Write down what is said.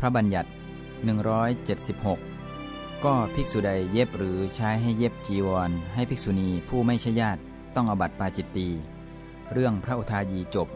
พระบัญญัติ 176 ก็ภิกษุใดเย็บหรือใช้ให้เย็บจีวร ให้ภิกษุณีผู้ไม่ใช่ญาติต้องอบัติปาจิตตี เรื่องพระอุทายีจบ